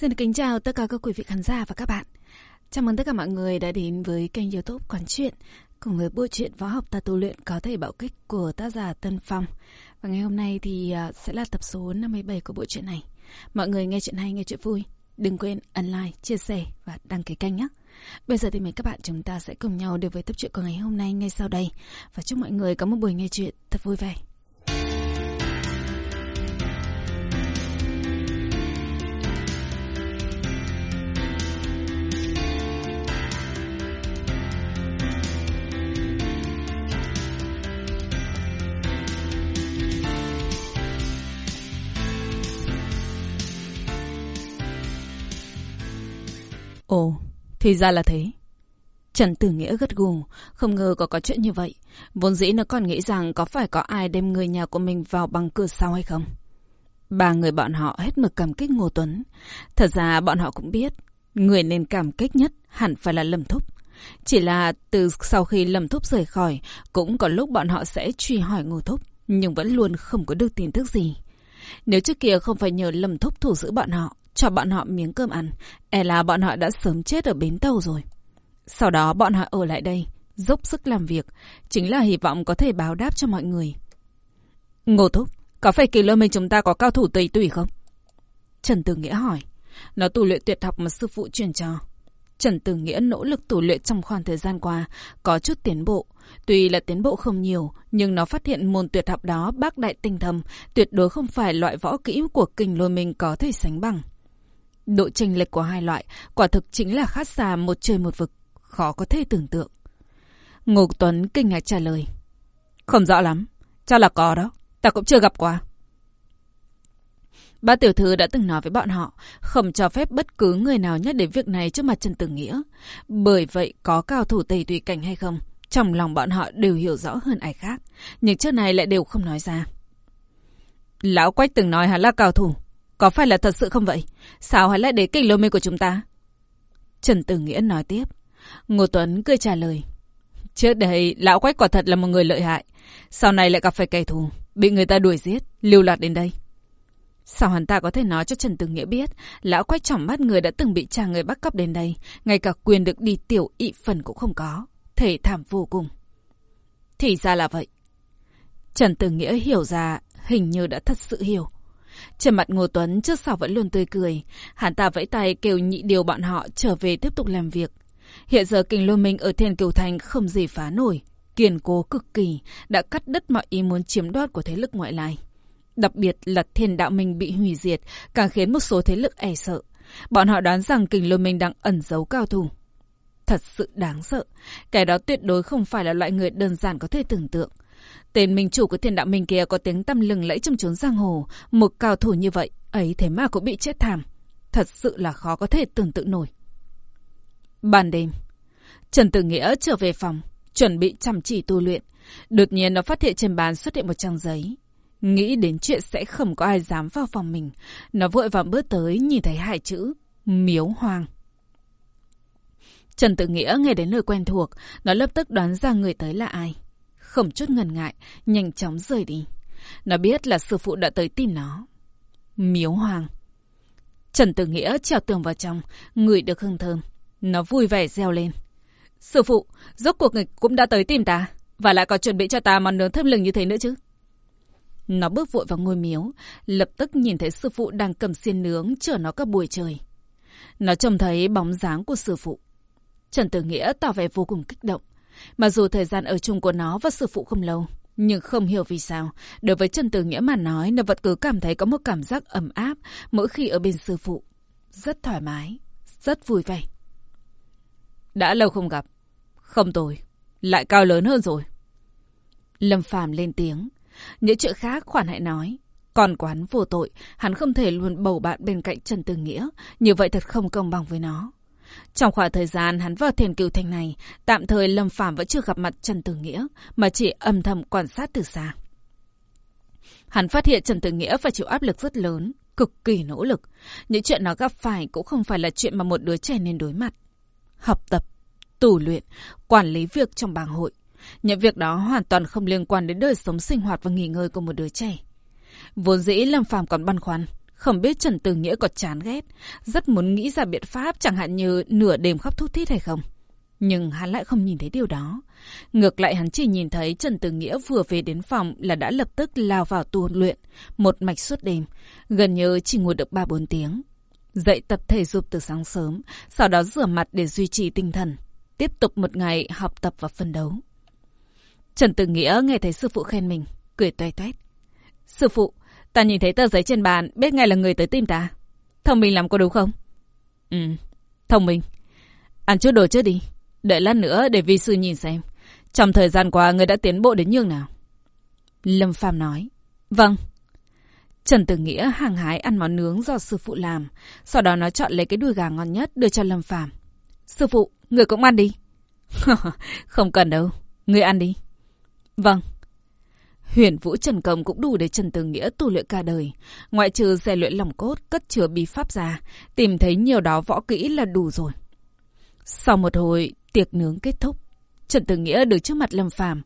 Xin kính chào tất cả các quý vị khán giả và các bạn. Chào mừng tất cả mọi người đã đến với kênh youtube Quán Chuyện cùng với bộ truyện võ học ta tu luyện có thể bạo kích của tác giả Tân Phong. Và ngày hôm nay thì à, sẽ là tập số 57 của bộ truyện này. Mọi người nghe chuyện hay, nghe chuyện vui. Đừng quên ấn like, chia sẻ và đăng ký kênh nhé. Bây giờ thì mời các bạn chúng ta sẽ cùng nhau đến với tập truyện của ngày hôm nay ngay sau đây. Và chúc mọi người có một buổi nghe chuyện thật vui vẻ. Ồ, thì ra là thế. Trần Tử Nghĩa gật gù, không ngờ có có chuyện như vậy. Vốn dĩ nó còn nghĩ rằng có phải có ai đem người nhà của mình vào bằng cửa sau hay không. Ba người bọn họ hết mực cảm kích Ngô Tuấn. Thật ra bọn họ cũng biết, người nên cảm kích nhất hẳn phải là Lâm Thúc. Chỉ là từ sau khi Lâm Thúc rời khỏi, cũng có lúc bọn họ sẽ truy hỏi Ngô Thúc, nhưng vẫn luôn không có được tin tức gì. Nếu trước kia không phải nhờ Lâm Thúc thủ giữ bọn họ, cho bọn họ miếng cơm ăn, e là bọn họ đã sớm chết ở bến tàu rồi. Sau đó bọn họ ở lại đây, dốc sức làm việc, chính là hy vọng có thể báo đáp cho mọi người. Ngô Thúc, có phải kỳ lơ mình chúng ta có cao thủ tùy tùy không? Trần Tử Nghĩa hỏi. Nó tu luyện tuyệt học mà sư phụ truyền cho. Trần Tử Nghĩa nỗ lực tu luyện trong khoảng thời gian qua, có chút tiến bộ. Tuy là tiến bộ không nhiều, nhưng nó phát hiện môn tuyệt học đó bác đại tinh thầm, tuyệt đối không phải loại võ kỹ của kinh lôi mình có thể sánh bằng. Độ chênh lệch của hai loại quả thực chính là khác xa một trời một vực, khó có thể tưởng tượng. Ngô Tuấn kinh ngạc trả lời. Không rõ lắm, chắc là có đó, ta cũng chưa gặp qua. Ba tiểu thư đã từng nói với bọn họ không cho phép bất cứ người nào nhắc đến việc này trước mặt Trần Tử Nghĩa. Bởi vậy có cao thủ tây tùy cảnh hay không, trong lòng bọn họ đều hiểu rõ hơn ai khác. Nhưng trước này lại đều không nói ra. Lão Quách từng nói hắn là cao thủ. Có phải là thật sự không vậy? Sao hắn lại để kinh lô mê của chúng ta? Trần Tử Nghĩa nói tiếp. Ngô Tuấn cười trả lời. Trước đây, Lão Quách quả thật là một người lợi hại. Sau này lại gặp phải kẻ thù, bị người ta đuổi giết, lưu lạc đến đây. Sao hắn ta có thể nói cho Trần Tử Nghĩa biết, lão quách trọng mắt người đã từng bị cha người bắt cóc đến đây, ngay cả quyền được đi tiểu ị phần cũng không có. Thể thảm vô cùng. Thì ra là vậy. Trần Tử Nghĩa hiểu ra, hình như đã thật sự hiểu. Trên mặt Ngô Tuấn trước sau vẫn luôn tươi cười. Hắn ta vẫy tay kêu nhị điều bọn họ trở về tiếp tục làm việc. Hiện giờ kinh lôi minh ở Thiên Kiều Thành không gì phá nổi. Kiên cố cực kỳ, đã cắt đứt mọi ý muốn chiếm đoạt của thế lực ngoại lai. Đặc biệt là thiên đạo minh bị hủy diệt, càng khiến một số thế lực e sợ. Bọn họ đoán rằng kình lôi minh đang ẩn giấu cao thủ. Thật sự đáng sợ. Kẻ đó tuyệt đối không phải là loại người đơn giản có thể tưởng tượng. Tên minh chủ của thiên đạo minh kia có tiếng tăm lừng lẫy trong chốn giang hồ. Một cao thủ như vậy, ấy thế mà cũng bị chết thảm. Thật sự là khó có thể tưởng tượng nổi. Ban đêm, Trần Tử Nghĩa trở về phòng, chuẩn bị chăm chỉ tu luyện. Đột nhiên nó phát hiện trên bàn xuất hiện một trang giấy. Nghĩ đến chuyện sẽ không có ai dám vào phòng mình. Nó vội vàng bước tới nhìn thấy hai chữ Miếu Hoang. Trần Tự Nghĩa nghe đến lời quen thuộc, nó lập tức đoán ra người tới là ai. Không chút ngần ngại, nhanh chóng rời đi. Nó biết là sư phụ đã tới tìm nó. Miếu Hoàng. Trần Tử Nghĩa trèo tường vào trong, ngửi được hương thơm. Nó vui vẻ reo lên. Sư phụ, rốt cuộc nghịch cũng đã tới tìm ta. Và lại còn chuẩn bị cho ta món nướng thơm lừng như thế nữa chứ. Nó bước vội vào ngôi miếu, lập tức nhìn thấy sư phụ đang cầm xiên nướng chờ nó cả buổi trời. Nó trông thấy bóng dáng của sư phụ. Trần Tử Nghĩa tỏ vẻ vô cùng kích động. Mà dù thời gian ở chung của nó và sư phụ không lâu, nhưng không hiểu vì sao, đối với Trần Tử Nghĩa mà nói, nó vẫn cứ cảm thấy có một cảm giác ấm áp mỗi khi ở bên sư phụ. Rất thoải mái, rất vui vẻ. Đã lâu không gặp. Không tồi, lại cao lớn hơn rồi. Lâm Phàm lên tiếng. Những chuyện khác khoản hãy nói. Còn quán vô tội, hắn không thể luôn bầu bạn bên cạnh Trần Tư Nghĩa, như vậy thật không công bằng với nó. Trong khoảng thời gian hắn vào thiền cựu thành này, tạm thời Lâm Phàm vẫn chưa gặp mặt Trần Tử Nghĩa, mà chỉ âm thầm quan sát từ xa. Hắn phát hiện Trần Tử Nghĩa phải chịu áp lực rất lớn, cực kỳ nỗ lực. Những chuyện nó gặp phải cũng không phải là chuyện mà một đứa trẻ nên đối mặt. Học tập, tù luyện, quản lý việc trong bang hội. Những việc đó hoàn toàn không liên quan đến đời sống sinh hoạt và nghỉ ngơi của một đứa trẻ. Vốn dĩ Lâm Phàm còn băn khoăn, không biết Trần Tử Nghĩa có chán ghét, rất muốn nghĩ ra biện pháp chẳng hạn như nửa đêm khóc thút thít hay không. Nhưng hắn lại không nhìn thấy điều đó. Ngược lại hắn chỉ nhìn thấy Trần Tử Nghĩa vừa về đến phòng là đã lập tức lao vào tu luyện, một mạch suốt đêm, gần như chỉ ngồi được 3-4 tiếng. Dậy tập thể dục từ sáng sớm, sau đó rửa mặt để duy trì tinh thần. Tiếp tục một ngày học tập và phân đấu. Trần Tử Nghĩa nghe thấy sư phụ khen mình, cười toe toét. Sư phụ, ta nhìn thấy tờ giấy trên bàn, biết ngay là người tới tìm ta. Thông minh lắm có đúng không? Ừ, thông minh. Ăn chút đồ trước đi. Đợi lát nữa để vi sư nhìn xem. Trong thời gian qua người đã tiến bộ đến nhường nào? Lâm Phàm nói. Vâng. Trần Tử Nghĩa hàng hái ăn món nướng do sư phụ làm. Sau đó nó chọn lấy cái đùi gà ngon nhất đưa cho Lâm Phàm. Sư phụ, người cũng ăn đi. Không cần đâu. Người ăn đi. Vâng. Huyền Vũ Trần Công cũng đủ để Trần Tử Nghĩa tu luyện cả đời. Ngoại trừ rèn luyện lòng cốt, cất chứa bí pháp ra, tìm thấy nhiều đó võ kỹ là đủ rồi. Sau một hồi, tiệc nướng kết thúc. Trần Tử Nghĩa đứng trước mặt Lâm Phàm.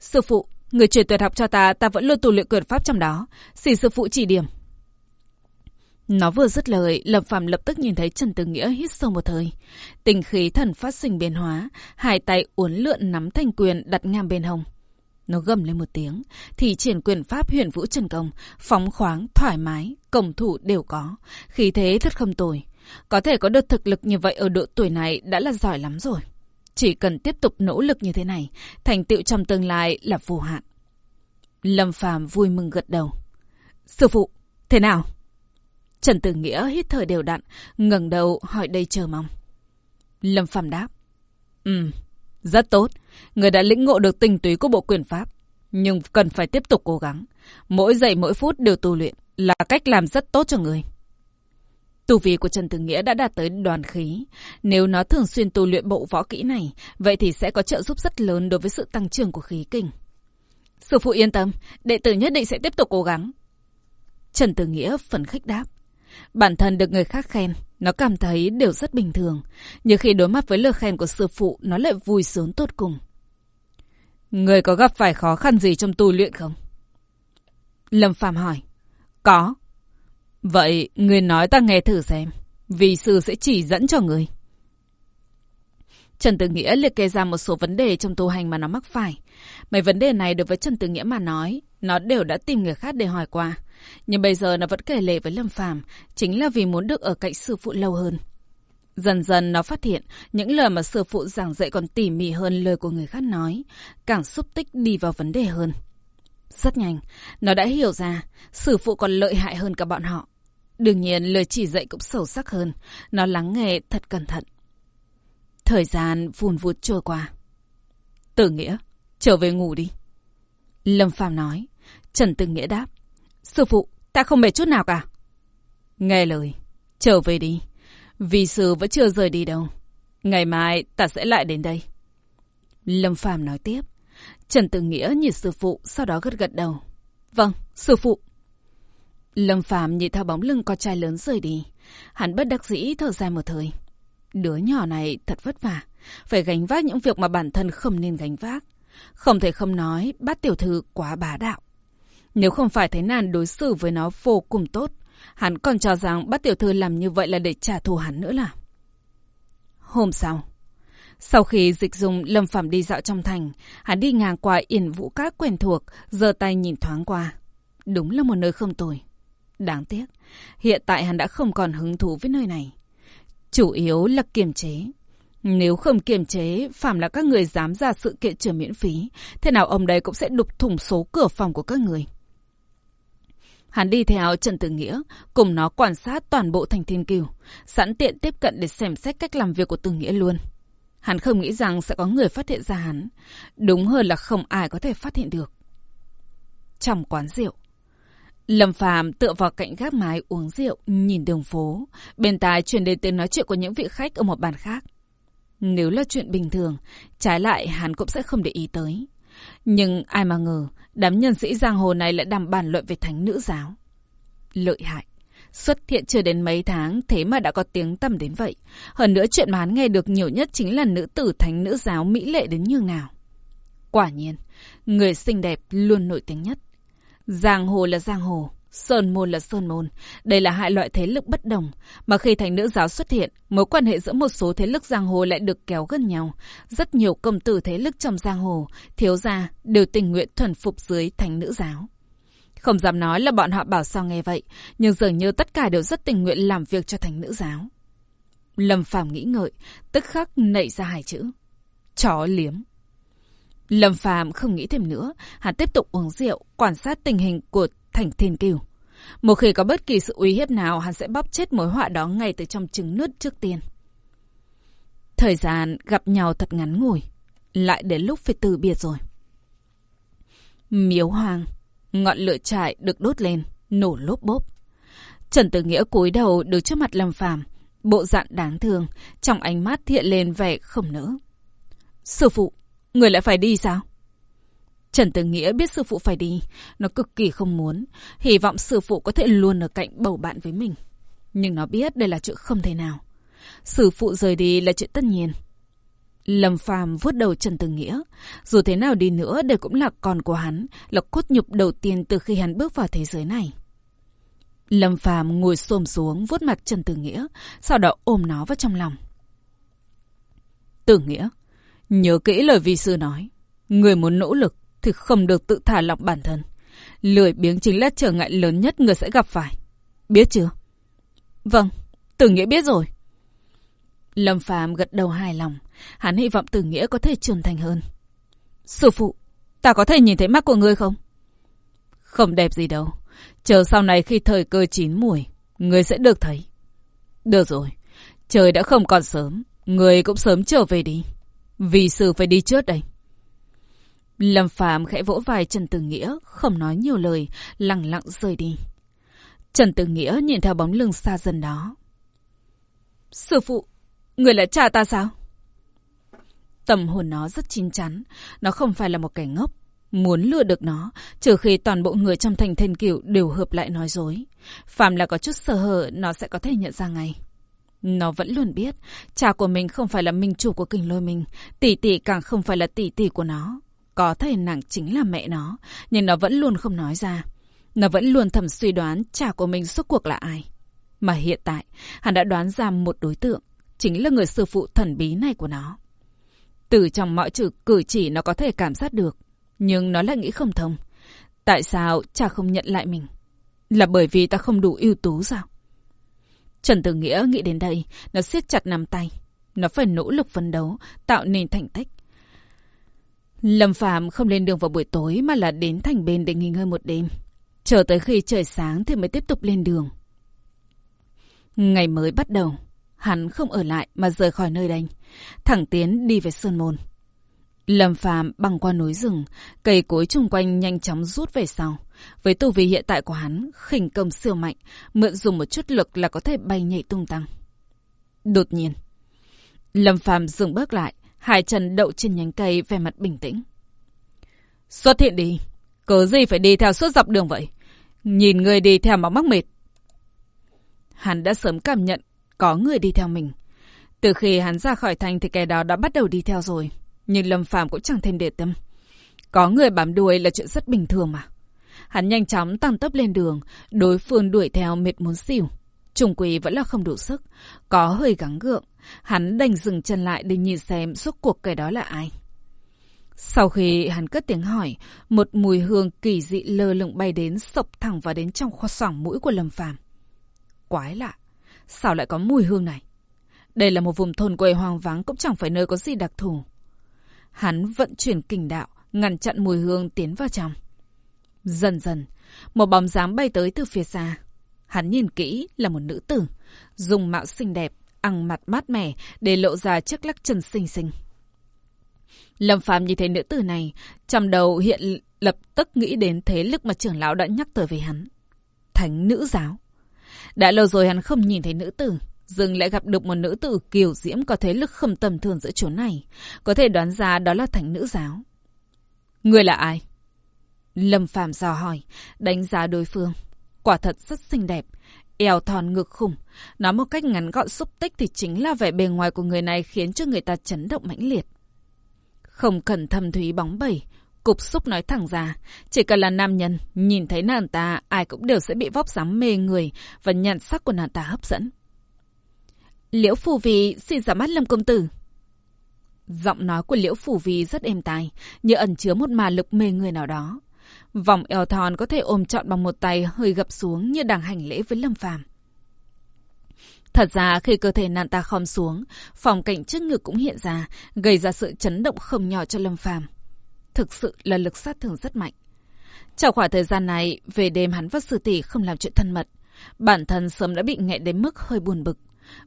Sư phụ, người truyền tuyệt học cho ta, ta vẫn luôn tu luyện quyền pháp trong đó. Xin sư phụ chỉ điểm. Nó vừa dứt lời, Lâm Phàm lập tức nhìn thấy Trần Tử Nghĩa hít sâu một hơi. Tình khí thần phát sinh biến hóa, hai tay uốn lượn nắm thanh quyền đặt ngang bên hông. Nó gầm lên một tiếng, thì triển quyền pháp huyền vũ trần công, phóng khoáng, thoải mái, cổng thủ đều có. Khí thế rất không tồi. Có thể có được thực lực như vậy ở độ tuổi này đã là giỏi lắm rồi. Chỉ cần tiếp tục nỗ lực như thế này, thành tựu trong tương lai là vô hạn. Lâm Phàm vui mừng gật đầu. Sư phụ, thế nào? Trần Tử Nghĩa hít thở đều đặn, ngẩng đầu hỏi đầy chờ mong. Lâm Phàm đáp. Ừ, rất tốt. Người đã lĩnh ngộ được tinh túy của bộ quyền pháp. Nhưng cần phải tiếp tục cố gắng. Mỗi giây mỗi phút đều tu luyện là cách làm rất tốt cho người. Tu vi của Trần Tử Nghĩa đã đạt tới đoàn khí. Nếu nó thường xuyên tu luyện bộ võ kỹ này, vậy thì sẽ có trợ giúp rất lớn đối với sự tăng trưởng của khí kinh. Sư phụ yên tâm, đệ tử nhất định sẽ tiếp tục cố gắng. Trần Tử Nghĩa phấn khích đáp. Bản thân được người khác khen, nó cảm thấy đều rất bình thường. Nhưng khi đối mặt với lời khen của sư phụ, nó lại vui sướng tốt cùng. Người có gặp phải khó khăn gì trong tu luyện không? Lâm Phàm hỏi. Có. Vậy, người nói ta nghe thử xem. Vì sư sẽ chỉ dẫn cho người. Trần Tử Nghĩa liệt kê ra một số vấn đề trong tu hành mà nó mắc phải. Mấy vấn đề này đối với Trần Tử Nghĩa mà nói, nó đều đã tìm người khác để hỏi qua. Nhưng bây giờ nó vẫn kể lệ với Lâm Phàm chính là vì muốn được ở cạnh sư phụ lâu hơn. Dần dần nó phát hiện những lời mà sư phụ giảng dạy còn tỉ mỉ hơn lời của người khác nói, càng xúc tích đi vào vấn đề hơn. Rất nhanh, nó đã hiểu ra sư phụ còn lợi hại hơn cả bọn họ. Đương nhiên lời chỉ dạy cũng sâu sắc hơn, nó lắng nghe thật cẩn thận. Thời gian vùn vụt trôi qua. Tử Nghĩa, trở về ngủ đi. Lâm Phàm nói. Trần tư Nghĩa đáp. Sư phụ, ta không mệt chút nào cả. Nghe lời, trở về đi. Vì sư vẫn chưa rời đi đâu. Ngày mai ta sẽ lại đến đây. Lâm Phàm nói tiếp. Trần Tử Nghĩa nhìn sư phụ, sau đó gật gật đầu. Vâng, sư phụ. Lâm Phàm nhìn theo bóng lưng con trai lớn rời đi. Hắn bất đắc dĩ thở dài một thời. Đứa nhỏ này thật vất vả. Phải gánh vác những việc mà bản thân không nên gánh vác. Không thể không nói bát tiểu thư quá bá đạo. Nếu không phải thấy nàn đối xử với nó vô cùng tốt, hắn còn cho rằng bắt tiểu thư làm như vậy là để trả thù hắn nữa là. Hôm sau, sau khi dịch dùng lâm phẩm đi dạo trong thành, hắn đi ngang qua yển vũ các quen thuộc, giơ tay nhìn thoáng qua. Đúng là một nơi không tồi. Đáng tiếc, hiện tại hắn đã không còn hứng thú với nơi này. Chủ yếu là kiềm chế. Nếu không kiềm chế, phạm là các người dám ra sự kiện trường miễn phí, thế nào ông đấy cũng sẽ đục thủng số cửa phòng của các người. Hắn đi theo Trần Tử Nghĩa, cùng nó quan sát toàn bộ thành thiên kiều, sẵn tiện tiếp cận để xem xét cách làm việc của Tử Nghĩa luôn. Hắn không nghĩ rằng sẽ có người phát hiện ra hắn. Đúng hơn là không ai có thể phát hiện được. Trong quán rượu, Lâm Phàm tựa vào cạnh gác mái uống rượu, nhìn đường phố. Bên tai truyền đến tiếng nói chuyện của những vị khách ở một bàn khác. Nếu là chuyện bình thường, trái lại hắn cũng sẽ không để ý tới. Nhưng ai mà ngờ, đám nhân sĩ giang hồ này lại đàm bàn luận về thánh nữ giáo. Lợi hại. Xuất hiện chưa đến mấy tháng, thế mà đã có tiếng tầm đến vậy. Hơn nữa chuyện mà hắn nghe được nhiều nhất chính là nữ tử thánh nữ giáo mỹ lệ đến như nào. Quả nhiên, người xinh đẹp luôn nổi tiếng nhất. Giang hồ là giang hồ, Sơn môn là sơn môn, đây là hai loại thế lực bất đồng, mà khi thành nữ giáo xuất hiện, mối quan hệ giữa một số thế lực giang hồ lại được kéo gần nhau. Rất nhiều công tử thế lực trong giang hồ, thiếu gia đều tình nguyện thuần phục dưới thành nữ giáo. Không dám nói là bọn họ bảo sao nghe vậy, nhưng dường như tất cả đều rất tình nguyện làm việc cho thành nữ giáo. Lâm Phàm nghĩ ngợi, tức khắc nảy ra hai chữ. Chó liếm. Lâm Phàm không nghĩ thêm nữa, hắn tiếp tục uống rượu, quan sát tình hình của thành thiên kiều. Một khi có bất kỳ sự uy hiếp nào, hắn sẽ bóp chết mối họa đó ngay từ trong trứng nước trước tiên. Thời gian gặp nhau thật ngắn ngủi, lại đến lúc phải từ biệt rồi. Miếu hoang, ngọn lửa trại được đốt lên, nổ lốp bốp. Trần Tử Nghĩa cúi đầu đứng trước mặt Lâm Phàm, bộ dạng đáng thương, trong ánh mắt hiện lên vẻ không nỡ. Sư phụ, người lại phải đi sao? Trần Tử Nghĩa biết sư phụ phải đi, nó cực kỳ không muốn, hy vọng sư phụ có thể luôn ở cạnh bầu bạn với mình. Nhưng nó biết đây là chuyện không thể nào. Sư phụ rời đi là chuyện tất nhiên. Lâm Phàm vuốt đầu Trần Tử Nghĩa, dù thế nào đi nữa đây cũng là con của hắn, là cốt nhục đầu tiên từ khi hắn bước vào thế giới này. Lâm Phàm ngồi xổm xuống vuốt mặt Trần Tử Nghĩa, sau đó ôm nó vào trong lòng. Tử Nghĩa, nhớ kỹ lời vi sư nói, người muốn nỗ lực thì không được tự thả lỏng bản thân. Lười biếng chính là trở ngại lớn nhất người sẽ gặp phải. Biết chưa? Vâng, Tử Nghĩa biết rồi. Lâm Phàm gật đầu hài lòng, hắn hy vọng Tử Nghĩa có thể trưởng thành hơn. Sư phụ, ta có thể nhìn thấy mắt của ngươi không? Không đẹp gì đâu. Chờ sau này khi thời cơ chín mùi, ngươi sẽ được thấy. Được rồi, trời đã không còn sớm, ngươi cũng sớm trở về đi. Vì sư phải đi trước đây. Lâm Phạm khẽ vỗ vai Trần Tử Nghĩa, không nói nhiều lời, lặng lặng rời đi. Trần Tử Nghĩa nhìn theo bóng lưng xa dần đó. Sư phụ, người là cha ta sao? Tâm hồn nó rất chín chắn, nó không phải là một kẻ ngốc. Muốn lừa được nó, trừ khi toàn bộ người trong thành thiên cửu đều hợp lại nói dối. Phạm là có chút sơ hở, nó sẽ có thể nhận ra ngay. Nó vẫn luôn biết, cha của mình không phải là minh chủ của kinh lôi mình, tỷ tỷ càng không phải là tỷ tỷ của nó. Có thể nàng chính là mẹ nó, nhưng nó vẫn luôn không nói ra. Nó vẫn luôn thầm suy đoán cha của mình suốt cuộc là ai. Mà hiện tại, hắn đã đoán ra một đối tượng, chính là người sư phụ thần bí này của nó. Từ trong mọi chữ cử chỉ nó có thể cảm giác được, nhưng nó lại nghĩ không thông. Tại sao cha không nhận lại mình? Là bởi vì ta không đủ ưu tú sao? Trần Tử Nghĩa nghĩ đến đây, nó siết chặt nắm tay. Nó phải nỗ lực phấn đấu, tạo nên thành tích. Lâm Phạm không lên đường vào buổi tối mà là đến thành bên để nghỉ ngơi một đêm. Chờ tới khi trời sáng thì mới tiếp tục lên đường. Ngày mới bắt đầu, hắn không ở lại mà rời khỏi nơi đây, thẳng tiến đi về Sơn Môn. Lâm Phàm băng qua núi rừng, cây cối chung quanh nhanh chóng rút về sau. Với tu vi hiện tại của hắn, khỉnh công siêu mạnh, mượn dùng một chút lực là có thể bay nhảy tung tăng. Đột nhiên, Lâm Phàm dừng bước lại, Hải Trần đậu trên nhánh cây vẻ mặt bình tĩnh. Xuất hiện đi, cớ gì phải đi theo suốt dọc đường vậy? Nhìn người đi theo mà mắc mệt. Hắn đã sớm cảm nhận có người đi theo mình. Từ khi hắn ra khỏi thành thì kẻ đó đã bắt đầu đi theo rồi. Nhưng Lâm Phàm cũng chẳng thêm để tâm. Có người bám đuôi là chuyện rất bình thường mà. Hắn nhanh chóng tăng tốc lên đường, đối phương đuổi theo mệt muốn xỉu. Trùng quỳ vẫn là không đủ sức, có hơi gắng gượng. Hắn đành dừng chân lại để nhìn xem suốt cuộc kẻ đó là ai. Sau khi hắn cất tiếng hỏi, một mùi hương kỳ dị lơ lửng bay đến sộc thẳng vào đến trong kho xoảng mũi của Lâm Phàm. Quái lạ, sao lại có mùi hương này? Đây là một vùng thôn quê hoang vắng cũng chẳng phải nơi có gì đặc thù. Hắn vận chuyển kình đạo, ngăn chặn mùi hương tiến vào trong. Dần dần, một bóng dáng bay tới từ phía xa. Hắn nhìn kỹ là một nữ tử, dùng mạo xinh đẹp, ăn mặt mát mẻ để lộ ra chiếc lắc chân xinh xinh. Lâm Phàm nhìn thấy nữ tử này, trong đầu hiện lập tức nghĩ đến thế lực mà trưởng lão đã nhắc tới về hắn. Thánh nữ giáo. Đã lâu rồi hắn không nhìn thấy nữ tử, dừng lại gặp được một nữ tử kiều diễm có thế lực không tầm thường giữa chỗ này. Có thể đoán ra đó là thánh nữ giáo. Người là ai? Lâm Phàm dò hỏi, đánh giá đối phương. Quả thật rất xinh đẹp, eo thon ngực khủng. Nói một cách ngắn gọn xúc tích thì chính là vẻ bề ngoài của người này khiến cho người ta chấn động mãnh liệt. Không cần thâm thúy bóng bẩy, cục xúc nói thẳng ra. Chỉ cần là nam nhân, nhìn thấy nàng ta, ai cũng đều sẽ bị vóc dáng mê người và nhận sắc của nàng ta hấp dẫn. Liễu Phù Vì xin ra mắt Lâm Công Tử. Giọng nói của Liễu Phủ Vi rất êm tai, như ẩn chứa một mà lực mê người nào đó. Vòng eo thon có thể ôm trọn bằng một tay hơi gập xuống như đang hành lễ với Lâm Phàm. Thật ra khi cơ thể nàng ta khom xuống, phòng cảnh trước ngực cũng hiện ra, gây ra sự chấn động không nhỏ cho Lâm Phàm. Thực sự là lực sát thương rất mạnh. Trong khoảng thời gian này, về đêm hắn và sư tỷ không làm chuyện thân mật. Bản thân sớm đã bị nghẹn đến mức hơi buồn bực.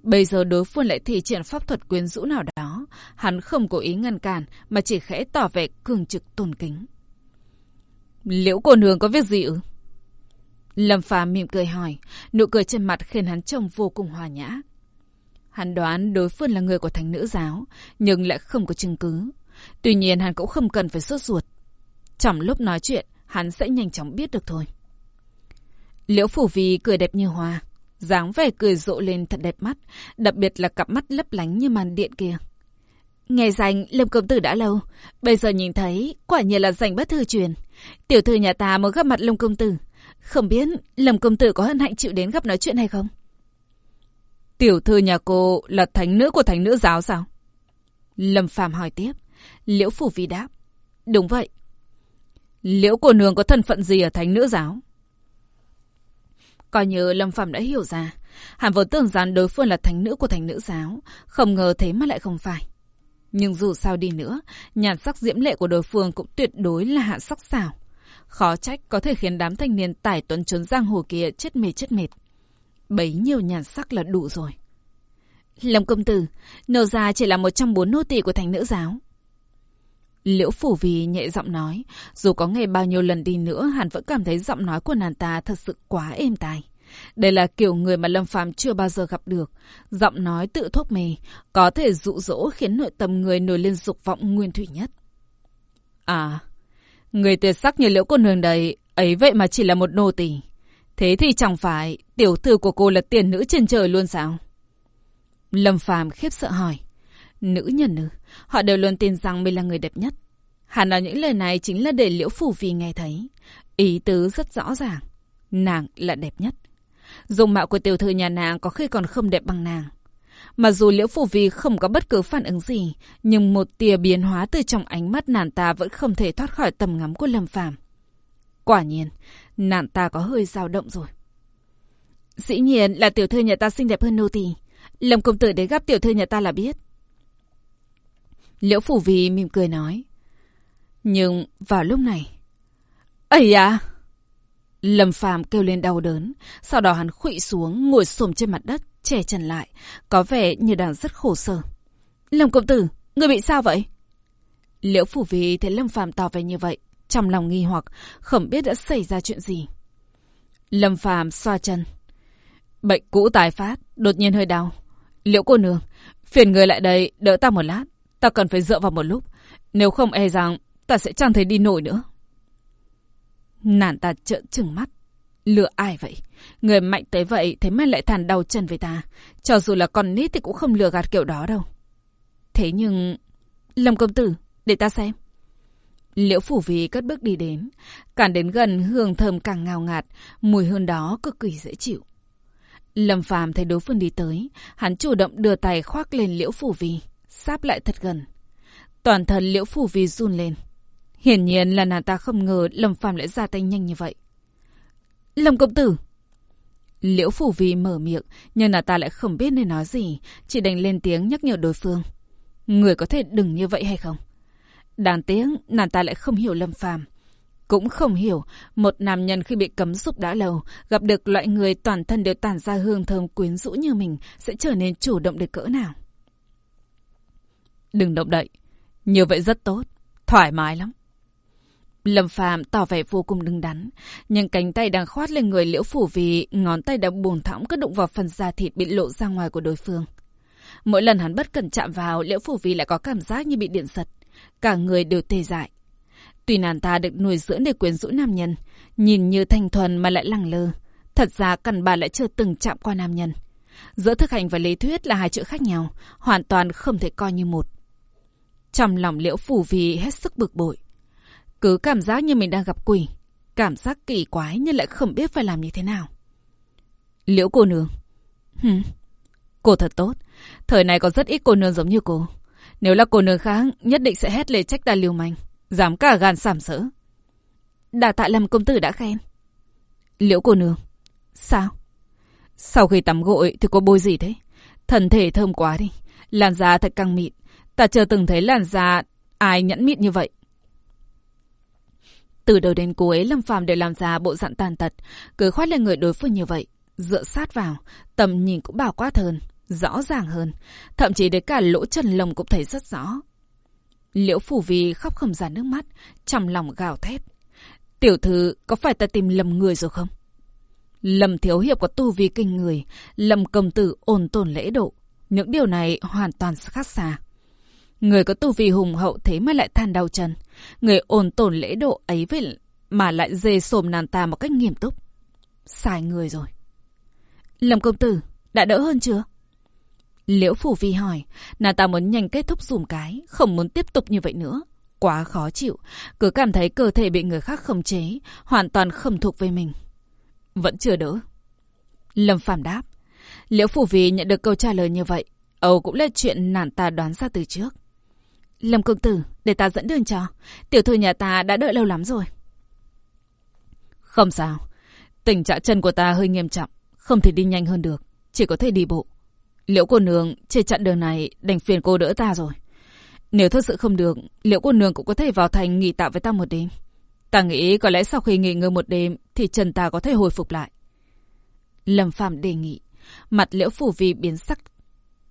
Bây giờ đối phương lại thi triển pháp thuật quyến rũ nào đó. Hắn không cố ý ngăn cản, mà chỉ khẽ tỏ vẻ cường trực tôn kính. Liễu cô nương có việc gì ư? Lâm phàm mỉm cười hỏi, nụ cười trên mặt khiến hắn trông vô cùng hòa nhã. Hắn đoán đối phương là người của thánh nữ giáo, nhưng lại không có chứng cứ. Tuy nhiên hắn cũng không cần phải sốt ruột. Trong lúc nói chuyện, hắn sẽ nhanh chóng biết được thôi. Liễu Phủ Vi cười đẹp như hoa, dáng vẻ cười rộ lên thật đẹp mắt, đặc biệt là cặp mắt lấp lánh như màn điện kia. Nghe danh Lâm Công Tử đã lâu, bây giờ nhìn thấy quả nhiên là danh bất thư truyền. Tiểu thư nhà ta muốn gặp mặt Lâm Công Tử. Không biết Lâm Công Tử có hân hạnh chịu đến gặp nói chuyện hay không? Tiểu thư nhà cô là thánh nữ của thánh nữ giáo sao? Lâm Phàm hỏi tiếp. Liễu Phủ Vi đáp. Đúng vậy. Liễu cô nương có thân phận gì ở thánh nữ giáo? Coi như Lâm Phàm đã hiểu ra. Hắn vốn tưởng rằng đối phương là thánh nữ của thánh nữ giáo. Không ngờ thế mà lại không phải. Nhưng dù sao đi nữa, nhàn sắc diễm lệ của đối phương cũng tuyệt đối là hạ sắc xảo. Khó trách có thể khiến đám thanh niên tải tuấn trốn giang hồ kia chết mệt chết mệt. Bấy nhiêu nhàn sắc là đủ rồi. Lâm công tử, nô gia chỉ là một trong bốn nô tỳ của thành nữ giáo. Liễu Phủ Vì nhẹ giọng nói, dù có nghe bao nhiêu lần đi nữa, hắn vẫn cảm thấy giọng nói của nàng ta thật sự quá êm tai. Đây là kiểu người mà Lâm Phàm chưa bao giờ gặp được. Giọng nói tự thuốc mê, có thể dụ dỗ khiến nội tâm người nổi lên dục vọng nguyên thủy nhất. À, người tuyệt sắc như liễu cô nương đây, ấy vậy mà chỉ là một nô tỳ. Thế thì chẳng phải tiểu thư của cô là tiền nữ trên trời luôn sao? Lâm Phàm khiếp sợ hỏi. Nữ nhân nữ Họ đều luôn tin rằng mình là người đẹp nhất. Hẳn là những lời này chính là để Liễu Phủ Phi nghe thấy. Ý tứ rất rõ ràng. Nàng là đẹp nhất. Dùng mạo của tiểu thư nhà nàng có khi còn không đẹp bằng nàng. Mà dù Liễu Phủ Vi không có bất cứ phản ứng gì, nhưng một tia biến hóa từ trong ánh mắt nàng ta vẫn không thể thoát khỏi tầm ngắm của Lâm Phàm. Quả nhiên, nàng ta có hơi dao động rồi. Dĩ nhiên là tiểu thư nhà ta xinh đẹp hơn nô tỳ. Lâm công tử đến gặp tiểu thư nhà ta là biết. Liễu Phủ Vi mỉm cười nói. Nhưng vào lúc này... ấy à! Lâm Phàm kêu lên đau đớn, sau đó hắn khụy xuống, ngồi xổm trên mặt đất, che chân lại, có vẻ như đang rất khổ sở. Lâm công tử, người bị sao vậy? Liễu Phủ Vi thấy Lâm Phàm tỏ vẻ như vậy, trong lòng nghi hoặc, không biết đã xảy ra chuyện gì. Lâm Phàm xoa chân. Bệnh cũ tái phát, đột nhiên hơi đau. Liễu cô nương, phiền người lại đây, đỡ ta một lát. Ta cần phải dựa vào một lúc. Nếu không e rằng ta sẽ chẳng thể đi nổi nữa. Nàng ta trợn trừng mắt. Lừa ai vậy? Người mạnh tới vậy thế mà lại thàn đầu chân với ta. Cho dù là con nít thì cũng không lừa gạt kiểu đó đâu. Thế nhưng... Lâm công tử, để ta xem. Liễu phủ vi cất bước đi đến. Càng đến gần hương thơm càng ngào ngạt. Mùi hương đó cực kỳ dễ chịu. Lâm phàm thấy đối phương đi tới. Hắn chủ động đưa tay khoác lên liễu phủ vi. Sáp lại thật gần. Toàn thân liễu phủ vi run lên. Hiển nhiên là nàng ta không ngờ Lâm Phàm lại ra tay nhanh như vậy. Lâm công tử! Liễu Phủ Vi mở miệng, nhưng nàng ta lại không biết nên nói gì, chỉ đành lên tiếng nhắc nhở đối phương. Người có thể đừng như vậy hay không? Đáng tiếng nàng ta lại không hiểu Lâm Phàm Cũng không hiểu, một nam nhân khi bị cấm dục đã lâu, gặp được loại người toàn thân đều tản ra hương thơm quyến rũ như mình, sẽ trở nên chủ động được cỡ nào. Đừng động đậy, như vậy rất tốt, thoải mái lắm. Lâm Phàm tỏ vẻ vô cùng đứng đắn, nhưng cánh tay đang khoát lên người Liễu Phủ vì ngón tay đã buồn thõng cất đụng vào phần da thịt bị lộ ra ngoài của đối phương. Mỗi lần hắn bất cẩn chạm vào, Liễu Phủ vì lại có cảm giác như bị điện giật. Cả người đều tê dại. Tuy nàng ta được nuôi dưỡng để quyến rũ nam nhân, nhìn như thanh thuần mà lại lẳng lơ. Thật ra căn bà lại chưa từng chạm qua nam nhân. Giữa thực hành và lý thuyết là hai chữ khác nhau, hoàn toàn không thể coi như một. Trong lòng Liễu Phủ vì hết sức bực bội. Cứ cảm giác như mình đang gặp quỷ. Cảm giác kỳ quái nhưng lại không biết phải làm như thế nào. Liễu cô nương. Hừm. Cô thật tốt. Thời này có rất ít cô nương giống như cô. Nếu là cô nương khác, nhất định sẽ hét lên trách ta liều manh. Dám cả gan sảm sỡ. Đà tạ lâm công tử đã khen. Liễu cô nương. Sao? Sau khi tắm gội thì cô bôi gì thế? Thần thể thơm quá đi. Làn da thật căng mịn. Ta chưa từng thấy làn da ai nhẫn mịn như vậy. Từ đầu đến cuối, Lâm Phàm đều làm ra bộ dạng tàn tật, cứ khoát lên người đối phương như vậy, dựa sát vào, tầm nhìn cũng bảo quát hơn, rõ ràng hơn, thậm chí đến cả lỗ chân lồng cũng thấy rất rõ. Liễu Phủ Vi khóc không ra nước mắt, trong lòng gào thét. Tiểu thư, có phải ta tìm lầm người rồi không? Lâm Thiếu Hiệp có tu vi kinh người, Lâm Công Tử ổn tồn lễ độ. Những điều này hoàn toàn khác xa. Người có tu vi hùng hậu thế mà lại than đau chân. Người ổn tồn lễ độ ấy với mà lại dê xồm nàng ta một cách nghiêm túc. Sai người rồi. Lâm Công Tử, đã đỡ hơn chưa? Liễu Phủ Vi hỏi, nàng ta muốn nhanh kết thúc dùm cái, không muốn tiếp tục như vậy nữa. Quá khó chịu, cứ cảm thấy cơ thể bị người khác khống chế, hoàn toàn không thuộc về mình. Vẫn chưa đỡ. Lâm Phàm đáp. Liễu Phủ Vi nhận được câu trả lời như vậy, Âu cũng là chuyện nàng ta đoán ra từ trước. Lâm công tử, để ta dẫn đường cho. Tiểu thư nhà ta đã đợi lâu lắm rồi. Không sao. Tình trạng chân của ta hơi nghiêm trọng, không thể đi nhanh hơn được, chỉ có thể đi bộ. Liễu cô nương trên chặn đường này đành phiền cô đỡ ta rồi. Nếu thật sự không được, liệu cô nương cũng có thể vào thành nghỉ tạm với ta một đêm. Ta nghĩ có lẽ sau khi nghỉ ngơi một đêm thì chân ta có thể hồi phục lại. Lâm Phạm đề nghị. Mặt liễu phủ vi biến sắc.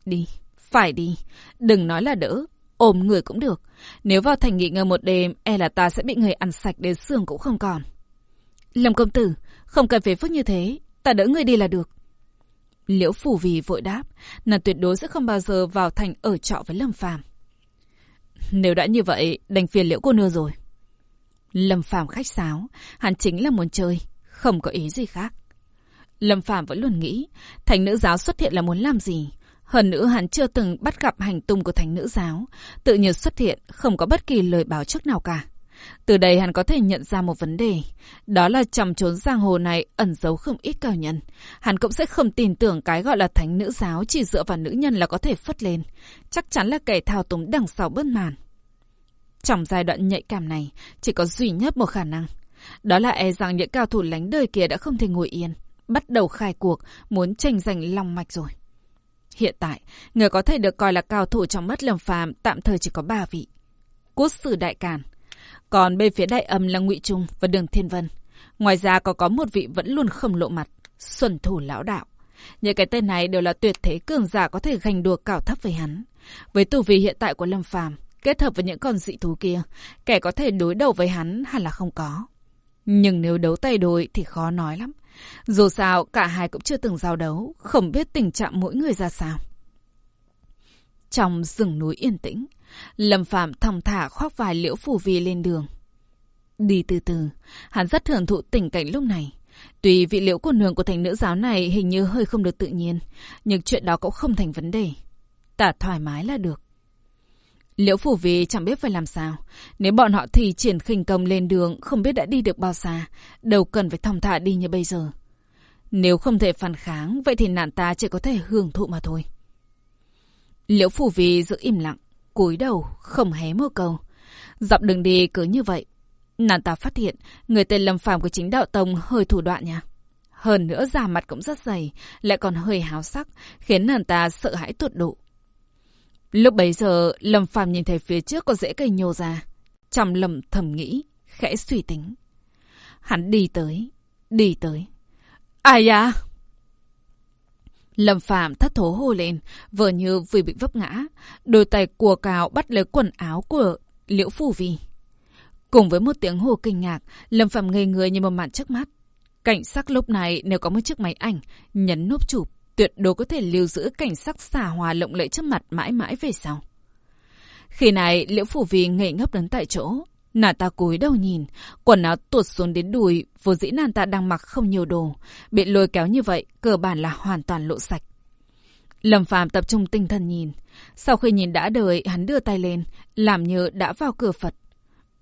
Đi, phải đi. Đừng nói là đỡ. Ôm người cũng được. Nếu vào thành nghỉ ngơi một đêm, e là ta sẽ bị người ăn sạch đến xương cũng không còn. Lâm công tử, không cần phải phức như thế. Ta đỡ người đi là được. Liễu phủ vì vội đáp, nàng tuyệt đối sẽ không bao giờ vào thành ở trọ với Lâm Phàm. Nếu đã như vậy, đành phiền liễu cô nương rồi. Lâm Phàm khách sáo, hắn chính là muốn chơi, không có ý gì khác. Lâm Phàm vẫn luôn nghĩ, thành nữ giáo xuất hiện là muốn làm gì. Hơn nữa hắn chưa từng bắt gặp hành tung của thánh nữ giáo, tự nhiên xuất hiện, không có bất kỳ lời báo trước nào cả. Từ đây hắn có thể nhận ra một vấn đề, đó là trong trốn giang hồ này ẩn giấu không ít cao nhân. Hắn cũng sẽ không tin tưởng cái gọi là thánh nữ giáo chỉ dựa vào nữ nhân là có thể phất lên. Chắc chắn là kẻ thao túng đằng sau bớt màn. Trong giai đoạn nhạy cảm này, chỉ có duy nhất một khả năng. Đó là e rằng những cao thủ lánh đời kia đã không thể ngồi yên, bắt đầu khai cuộc, muốn tranh giành long mạch rồi. Hiện tại, người có thể được coi là cao thủ trong mắt Lâm phàm tạm thời chỉ có ba vị. Cốt sử đại càn, còn bên phía đại âm là ngụy Trung và Đường Thiên Vân. Ngoài ra còn có một vị vẫn luôn không lộ mặt, Xuân Thủ Lão Đạo. Những cái tên này đều là tuyệt thế cường giả có thể gành đùa cào thấp với hắn. Với tu vi hiện tại của Lâm Phàm, kết hợp với những con dị thú kia, kẻ có thể đối đầu với hắn hẳn là không có. Nhưng nếu đấu tay đôi thì khó nói lắm. Dù sao, cả hai cũng chưa từng giao đấu, không biết tình trạng mỗi người ra sao. Trong rừng núi yên tĩnh, Lâm Phạm thong thả khoác vài liễu phủ vi lên đường. Đi từ từ, hắn rất hưởng thụ tình cảnh lúc này. Tuy vị liễu của nương của thành nữ giáo này hình như hơi không được tự nhiên, nhưng chuyện đó cũng không thành vấn đề. Tả thoải mái là được. Liễu phủ vi chẳng biết phải làm sao. Nếu bọn họ thì triển khinh công lên đường không biết đã đi được bao xa, đâu cần phải thong thả đi như bây giờ. Nếu không thể phản kháng, vậy thì nạn ta chỉ có thể hưởng thụ mà thôi. Liễu phủ vi giữ im lặng cúi đầu, không hé một câu. Dọc đường đi cứ như vậy. Nàng ta phát hiện, người tên Lâm Phàm của chính đạo tông hơi thủ đoạn nha. Hơn nữa giả mặt cũng rất dày, lại còn hơi háo sắc, khiến nàng ta sợ hãi tuột độ. Lúc bấy giờ, Lâm Phàm nhìn thấy phía trước có rễ cây nhô ra. Trong lầm thầm nghĩ, khẽ suy tính. Hắn đi tới, đi tới. Ai à? Lâm Phạm thất thố hô lên, vừa như vừa bị vấp ngã, đôi tay của cào bắt lấy quần áo của Liễu Phù Vi. Cùng với một tiếng hô kinh ngạc, Lâm Phạm ngây người như một màn trước mắt. Cảnh sắc lúc này nếu có một chiếc máy ảnh, nhấn nút chụp, tuyệt đối có thể lưu giữ cảnh sắc xả hòa lộng lẫy trước mặt mãi mãi về sau. Khi này, Liễu Phủ Vi ngây ngốc đứng tại chỗ. Nàng ta cúi đầu nhìn, quần áo tuột xuống đến đùi, vô dĩ nàng ta đang mặc không nhiều đồ. Bị lôi kéo như vậy, cơ bản là hoàn toàn lộ sạch. Lâm Phàm tập trung tinh thần nhìn. Sau khi nhìn đã đời, hắn đưa tay lên, làm như đã vào cửa Phật.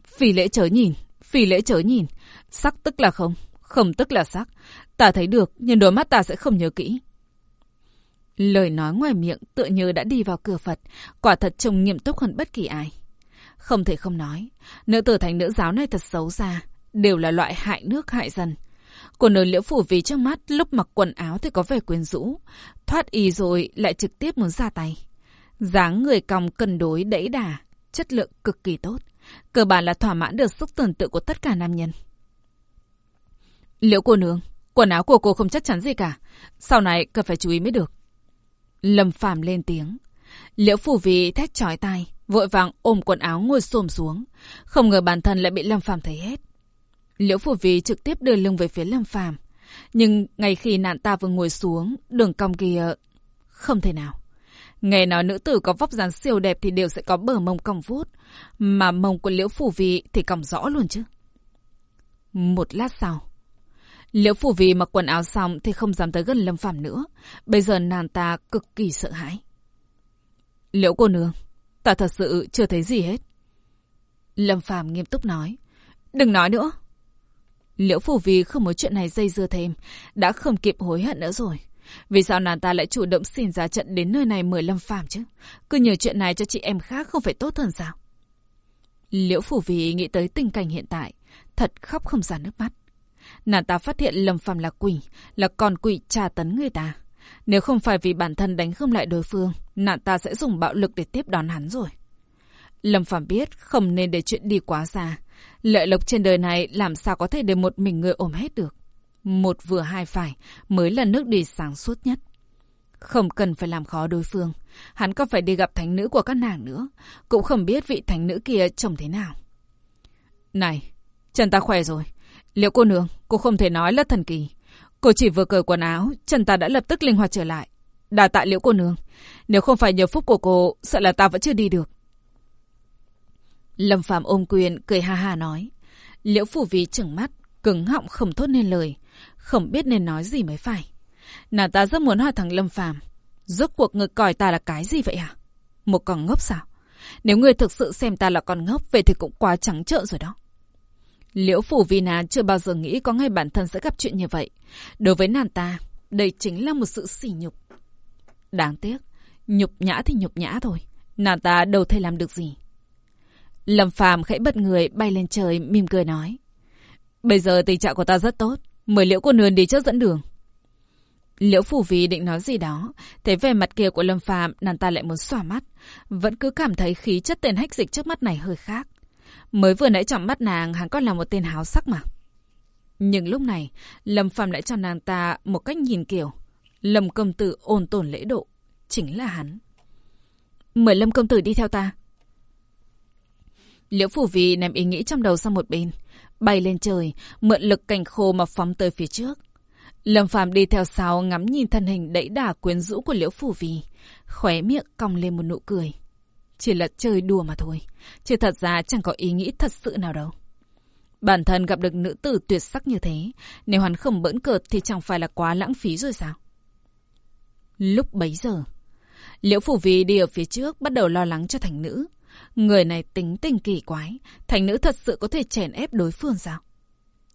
phỉ lễ chớ nhìn, phỉ lễ chớ nhìn. Sắc tức là không, không tức là sắc. Ta thấy được, nhưng đôi mắt ta sẽ không nhớ kỹ. Lời nói ngoài miệng tựa như đã đi vào cửa Phật, quả thật trông nghiêm túc hơn bất kỳ ai. Không thể không nói, nữ tử thành nữ giáo này thật xấu xa, đều là loại hại nước hại dân. Cô nữ liễu phủ vì trước mắt lúc mặc quần áo thì có vẻ quyến rũ, thoát y rồi lại trực tiếp muốn ra tay. dáng người còng cân đối đẫy đà, chất lượng cực kỳ tốt. Cơ bản là thỏa mãn được sức tưởng tượng của tất cả nam nhân. Liễu cô nương, quần áo của cô không chắc chắn gì cả. Sau này cần phải chú ý mới được. Lâm Phàm lên tiếng. Liễu Phủ Vi thét chói tai, vội vàng ôm quần áo ngồi xổm xuống. Không ngờ bản thân lại bị Lâm Phàm thấy hết. Liễu Phủ Vi trực tiếp đưa lưng về phía Lâm Phàm Nhưng ngay khi nạn ta vừa ngồi xuống, đường cong kia... Không thể nào. Nghe nói nữ tử có vóc dáng siêu đẹp thì đều sẽ có bờ mông cong vút. Mà mông của Liễu Phủ Vi thì cong rõ luôn chứ. Một lát sau, Liễu Phủ Vì mặc quần áo xong thì không dám tới gần Lâm Phàm nữa. Bây giờ nàng ta cực kỳ sợ hãi. Liễu cô nương, ta thật sự chưa thấy gì hết. Lâm Phàm nghiêm túc nói. Đừng nói nữa. Liễu Phủ Vì không muốn chuyện này dây dưa thêm, đã không kịp hối hận nữa rồi. Vì sao nàng ta lại chủ động xin ra trận đến nơi này mời Lâm Phàm chứ? Cứ nhờ chuyện này cho chị em khác không phải tốt hơn sao? Liễu Phủ Vì nghĩ tới tình cảnh hiện tại, thật khóc không ra nước mắt. Nàng ta phát hiện Lâm Phàm là quỷ, là con quỷ tra tấn người ta. Nếu không phải vì bản thân đánh không lại đối phương, nàng ta sẽ dùng bạo lực để tiếp đón hắn rồi. Lâm Phàm biết không nên để chuyện đi quá xa. Lợi lộc trên đời này làm sao có thể để một mình người ôm hết được. Một vừa hai phải mới là nước đi sáng suốt nhất. Không cần phải làm khó đối phương. Hắn có phải đi gặp thánh nữ của các nàng nữa. Cũng không biết vị thánh nữ kia trông thế nào. Này, chân ta khỏe rồi. Liệu cô nương, cô không thể nói là thần kỳ. Cô chỉ vừa cởi quần áo, chân ta đã lập tức linh hoạt trở lại. Đà tạ liễu cô nương. Nếu không phải nhờ phúc của cô, sợ là ta vẫn chưa đi được. Lâm Phạm ôm quyền, cười ha ha nói. Liễu phủ vi trừng mắt, cứng họng không thốt nên lời. Không biết nên nói gì mới phải. Nàng ta rất muốn hỏi thằng Lâm Phạm. Rốt cuộc ngực còi ta là cái gì vậy à? Một con ngốc sao? Nếu người thực sự xem ta là con ngốc, vậy thì cũng quá trắng trợn rồi đó. Liễu Phủ Vina chưa bao giờ nghĩ có ngày bản thân sẽ gặp chuyện như vậy. Đối với nàng ta, đây chính là một sự sỉ nhục. Đáng tiếc, nhục nhã thì nhục nhã thôi. Nàng ta đâu thể làm được gì. Lâm Phàm khẽ bật người bay lên trời mỉm cười nói. Bây giờ tình trạng của ta rất tốt. Mời Liễu cô nương đi trước dẫn đường. Liễu Phủ Vi định nói gì đó, thấy về mặt kia của Lâm Phàm, nàng ta lại muốn xòa mắt, vẫn cứ cảm thấy khí chất tên hách dịch trước mắt này hơi khác. Mới vừa nãy trong mắt nàng hắn còn là một tên háo sắc mà. Nhưng lúc này, Lâm Phàm lại cho nàng ta một cách nhìn kiểu. Lâm công tử ôn tồn lễ độ. Chính là hắn. Mời Lâm công tử đi theo ta. Liễu Phủ Vì ném ý nghĩ trong đầu sang một bên. Bay lên trời, mượn lực cành khô mà phóng tới phía trước. Lâm Phàm đi theo sau ngắm nhìn thân hình đẫy đà quyến rũ của Liễu Phủ Vì. Khóe miệng cong lên một nụ cười. Chỉ là chơi đùa mà thôi. Chứ thật ra chẳng có ý nghĩ thật sự nào đâu. Bản thân gặp được nữ tử tuyệt sắc như thế, nếu hắn không bỡn cợt thì chẳng phải là quá lãng phí rồi sao? Lúc bấy giờ, Liễu Phủ Vi đi ở phía trước bắt đầu lo lắng cho thành nữ. Người này tính tình kỳ quái, thành nữ thật sự có thể chèn ép đối phương sao?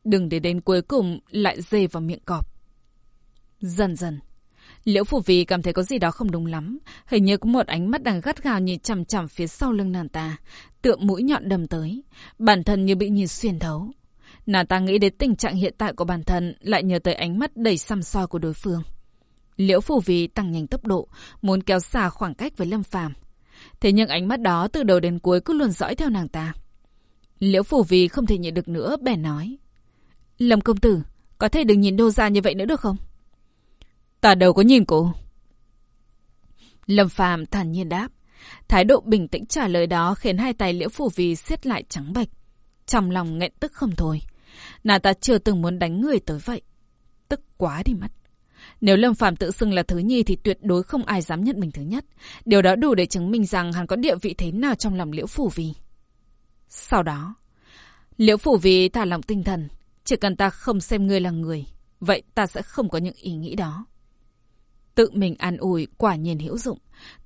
Đừng để đến cuối cùng lại dê vào miệng cọp. Dần dần, Liễu Phủ Vi cảm thấy có gì đó không đúng lắm. Hình như có một ánh mắt đang gắt gào nhìn chằm chằm phía sau lưng nàng ta. Tượng mũi nhọn đầm tới. Bản thân như bị nhìn xuyên thấu. Nàng ta nghĩ đến tình trạng hiện tại của bản thân lại nhớ tới ánh mắt đầy xăm soi của đối phương. Liễu Phủ Vi tăng nhanh tốc độ, muốn kéo xa khoảng cách với Lâm Phàm. Thế nhưng ánh mắt đó từ đầu đến cuối cứ luôn dõi theo nàng ta. Liễu Phủ Vi không thể nhịn được nữa, bèn nói. Lâm công tử, có thể đừng nhìn đô ra như vậy nữa được không? Ta đâu có nhìn cô. Lâm Phàm thản nhiên đáp. Thái độ bình tĩnh trả lời đó khiến hai tay liễu phủ vì siết lại trắng bệch. Trong lòng nghẹn tức không thôi. Nàng ta chưa từng muốn đánh người tới vậy. Tức quá đi mất. Nếu Lâm Phàm tự xưng là thứ nhi thì tuyệt đối không ai dám nhận mình thứ nhất. Điều đó đủ để chứng minh rằng hắn có địa vị thế nào trong lòng Liễu Phủ Vi. Sau đó, Liễu Phủ Vi thả lòng tinh thần. Chỉ cần ta không xem ngươi là người, vậy ta sẽ không có những ý nghĩ đó. Tự mình an ủi quả nhiên hữu dụng.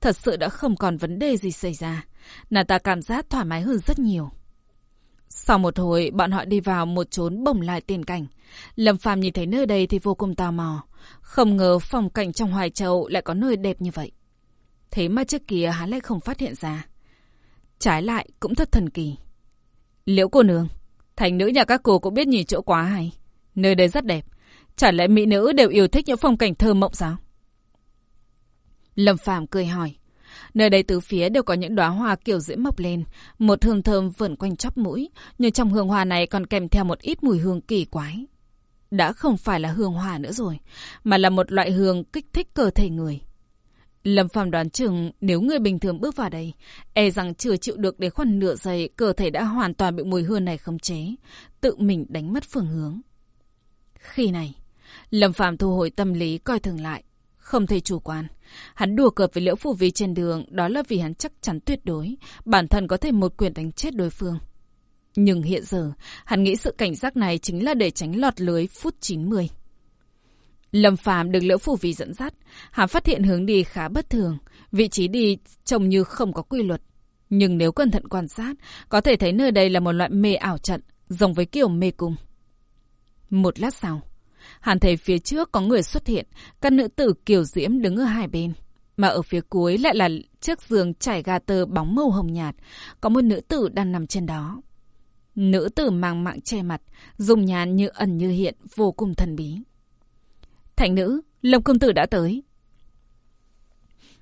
Thật sự đã không còn vấn đề gì xảy ra. Nàng ta cảm giác thoải mái hơn rất nhiều. Sau một hồi, bọn họ đi vào một chốn bồng lai tiền cảnh. Lâm Phàm nhìn thấy nơi đây thì vô cùng tò mò. Không ngờ phong cảnh trong Hoài Châu lại có nơi đẹp như vậy. Thế mà trước kia hắn lại không phát hiện ra. Trái lại cũng thật thần kỳ. Liễu cô nương, thành nữ nhà các cô cũng biết nhìn chỗ quá hay. Nơi đây rất đẹp. Chả lẽ mỹ nữ đều yêu thích những phong cảnh thơ mộng sao? Lâm Phàm cười hỏi. Nơi đây từ phía đều có những đóa hoa kiểu diễm mọc lên, một hương thơm vẩn quanh chóp mũi, nhưng trong hương hoa này còn kèm theo một ít mùi hương kỳ quái. Đã không phải là hương hoa nữa rồi, mà là một loại hương kích thích cơ thể người. Lâm Phàm đoán chừng nếu người bình thường bước vào đây, e rằng chưa chịu được để khoảng nửa giây, cơ thể đã hoàn toàn bị mùi hương này khống chế, tự mình đánh mất phương hướng. Khi này, Lâm Phàm thu hồi tâm lý coi thường lại, không thể chủ quan. Hắn đùa cợt với Liễu Phù Vi trên đường, đó là vì hắn chắc chắn tuyệt đối, bản thân có thể một quyền đánh chết đối phương. Nhưng hiện giờ, hắn nghĩ sự cảnh giác này chính là để tránh lọt lưới phút 90. Lâm Phàm được Liễu Phù Vi dẫn dắt, hắn phát hiện hướng đi khá bất thường, vị trí đi trông như không có quy luật. Nhưng nếu cẩn thận quan sát, có thể thấy nơi đây là một loại mê ảo trận, giống với kiểu mê cung. Một lát sau, Hàn thấy phía trước có người xuất hiện, các nữ tử kiều diễm đứng ở hai bên. Mà ở phía cuối lại là chiếc giường trải ga tơ bóng màu hồng nhạt, có một nữ tử đang nằm trên đó. Nữ tử mang mạng che mặt, dùng nhàn như ẩn như hiện, vô cùng thần bí. Thành nữ, Lâm Công Tử đã tới.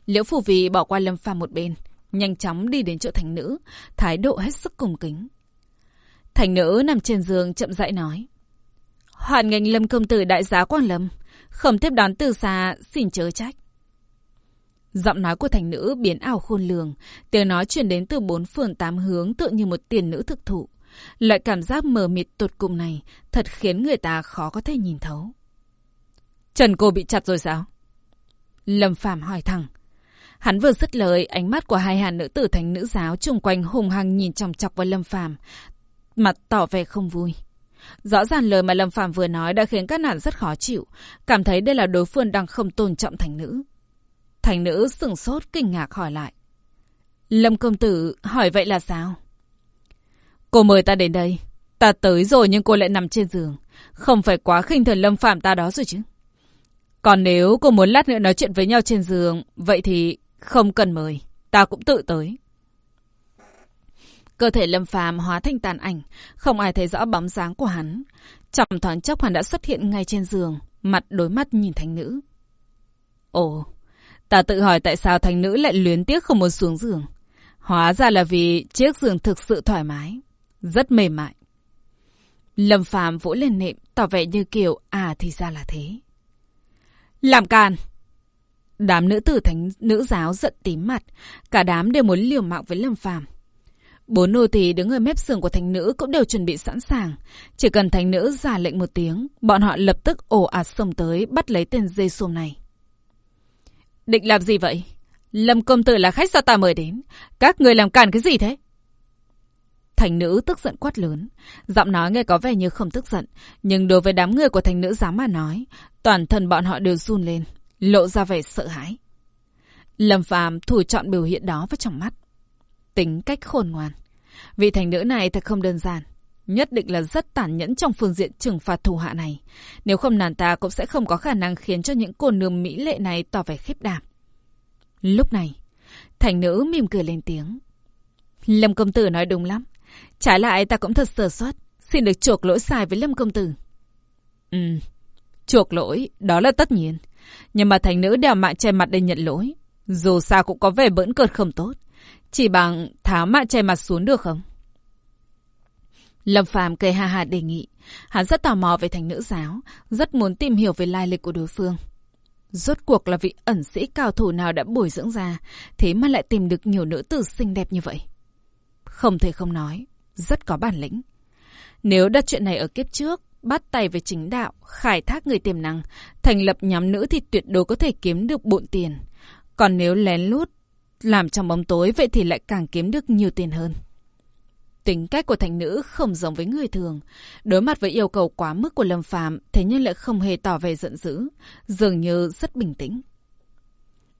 Liễu phủ Vì bỏ qua Lâm Phàm một bên, nhanh chóng đi đến chỗ thành nữ, thái độ hết sức cùng kính. Thành nữ nằm trên giường chậm rãi nói. Hoàn nghênh Lâm Công Tử đại giá Quang Lâm. khẩm tiếp đón từ xa, xin chớ trách. Giọng nói của thành nữ biến ảo khôn lường, tiếng nói chuyển đến từ bốn phường tám hướng tựa như một tiền nữ thực thụ. Loại cảm giác mờ mịt tột cùng này thật khiến người ta khó có thể nhìn thấu. Trần cô bị chặt rồi sao? Lâm Phàm hỏi thẳng. Hắn vừa dứt lời, ánh mắt của hai hàn nữ tử thành nữ giáo chung quanh hùng hăng nhìn chòng chọc vào Lâm Phàm, mặt tỏ vẻ không vui. Rõ ràng lời mà Lâm Phạm vừa nói đã khiến các nạn rất khó chịu, cảm thấy đây là đối phương đang không tôn trọng thành nữ. Thành nữ sửng sốt kinh ngạc hỏi lại. Lâm công tử hỏi vậy là sao? Cô mời ta đến đây. Ta tới rồi nhưng cô lại nằm trên giường. Không phải quá khinh thường Lâm Phạm ta đó rồi chứ. Còn nếu cô muốn lát nữa nói chuyện với nhau trên giường, vậy thì không cần mời. Ta cũng tự tới. Cơ thể Lâm Phàm hóa thành tàn ảnh, không ai thấy rõ bóng dáng của hắn. Trong thoáng chốc hắn đã xuất hiện ngay trên giường, mặt đối mắt nhìn thành nữ. Ồ, ta tự hỏi tại sao thành nữ lại luyến tiếc không muốn xuống giường. Hóa ra là vì chiếc giường thực sự thoải mái, rất mềm mại. Lâm Phàm vỗ lên nệm, tỏ vẻ như kiểu, à thì ra là thế. Làm càn! Đám nữ tử thánh nữ giáo giận tím mặt, cả đám đều muốn liều mạng với Lâm Phàm. Bốn nô tỳ đứng ở mép giường của thành nữ cũng đều chuẩn bị sẵn sàng. Chỉ cần thành nữ giả lệnh một tiếng, bọn họ lập tức ồ ạt xông tới bắt lấy tên dê xôm này. Định làm gì vậy? Lâm công tử là khách do ta mời đến. Các người làm cản cái gì thế? Thành nữ tức giận quát lớn. Giọng nói nghe có vẻ như không tức giận. Nhưng đối với đám người của thành nữ dám mà nói, toàn thân bọn họ đều run lên, lộ ra vẻ sợ hãi. Lâm phàm thủ chọn biểu hiện đó vào trong mắt. Tính cách khôn ngoan. Vị thành nữ này thật không đơn giản. Nhất định là rất tàn nhẫn trong phương diện trừng phạt thủ hạ này. Nếu không nàng ta cũng sẽ không có khả năng khiến cho những cô nương mỹ lệ này tỏ vẻ khiếp đảm. Lúc này, thành nữ mỉm cười lên tiếng. Lâm công tử nói đúng lắm. Trái lại ta cũng thật sơ suất. Xin được chuộc lỗi sai với Lâm công tử. Ừ, chuộc lỗi, đó là tất nhiên. Nhưng mà thành nữ đeo mạng che mặt để nhận lỗi. Dù sao cũng có vẻ bỡn cợt không tốt. Chỉ bằng tháo mạng che mặt xuống được không? Lâm Phàm cười ha ha đề nghị. Hắn rất tò mò về thành nữ giáo, rất muốn tìm hiểu về lai lịch của đối phương. Rốt cuộc là vị ẩn sĩ cao thủ nào đã bồi dưỡng ra, thế mà lại tìm được nhiều nữ tử xinh đẹp như vậy. Không thể không nói, rất có bản lĩnh. Nếu đặt chuyện này ở kiếp trước, bắt tay về chính đạo, khai thác người tiềm năng, thành lập nhóm nữ thì tuyệt đối có thể kiếm được bộn tiền. Còn nếu lén lút làm trong bóng tối vậy thì lại càng kiếm được nhiều tiền hơn. Tính cách của thành nữ không giống với người thường. Đối mặt với yêu cầu quá mức của Lâm Phàm thế nhưng lại không hề tỏ vẻ giận dữ, dường như rất bình tĩnh.